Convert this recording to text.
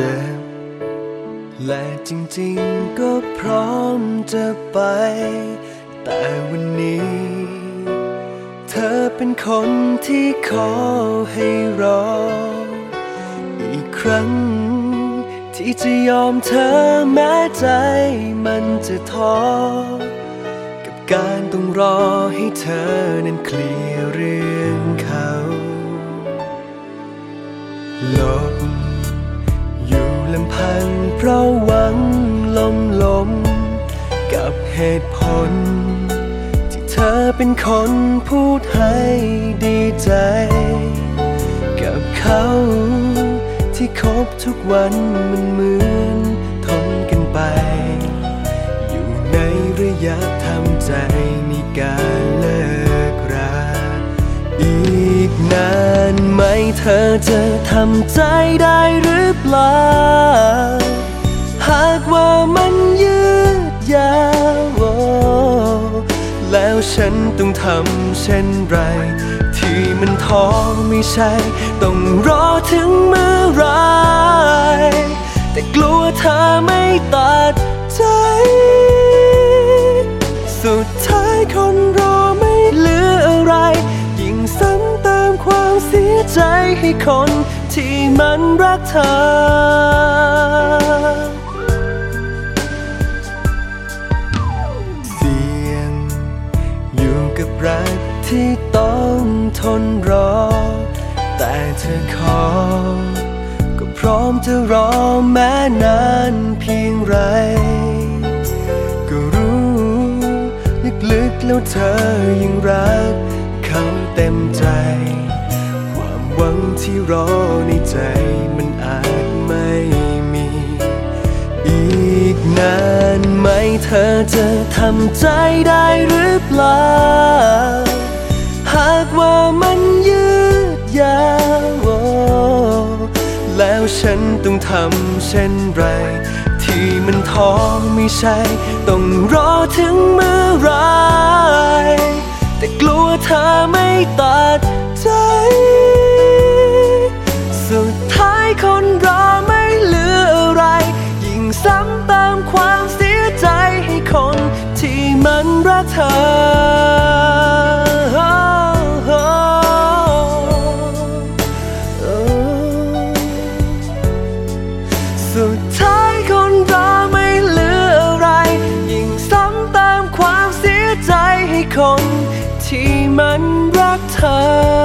จ็บ และจริงๆก็พร้อมจะไป แต่วันนี้ เธอเป็นคนที่ขอให้รอ อีกครั้ง ที่จะยอมเธอแม้ใจมันจะท้อกับการต้องรอให้เธอนั้นเคลียร์เรื่องเขาหลบ พังเพราะหวังลมลม กับเหตุผล ที่เธอเป็นคนพูดให้ดีใจ กับเขาที่คบทุกวันมันเหมือนทนกันไป อยู่ในระยะทำใจในการเลิกราอีกนาน อจะทำใจได้หรือเปล่า หากว่ามันยืดยาวแล้วฉันต้องทำเช่นไร ที่มันท้อไม่ใช่ ต้องรอถึงเมื่อไรแต่กลัวเธอไม่ตัด ติมความเสียใจให้คนที่มันรักเธอ เสี่ยง อยู่กับรักที่ต้องทนรอ แต่เธอขอ ก็พร้อมจะรอแม้นานเพียงไร ก็รู้ลึกๆแล้วเธอยังรักเขาเต็มใจ หวังที่รอในใจมันอาจไม่มี อีกนานไหมเธอจะทำใจได้หรือเปล่า หากว่ามันยืดยาวแล้วฉันต้องทำเช่นไร ที่มันท้อไม่ใช่ ต้องรอถึงเมื่อไรแต่กลัวเธอไม่ตัด เธอ สุดท้ายคนเราไม่เหลืออะไร ยิ่งซ้ำเติมความเสียใจให้คนที่มันรักเธอ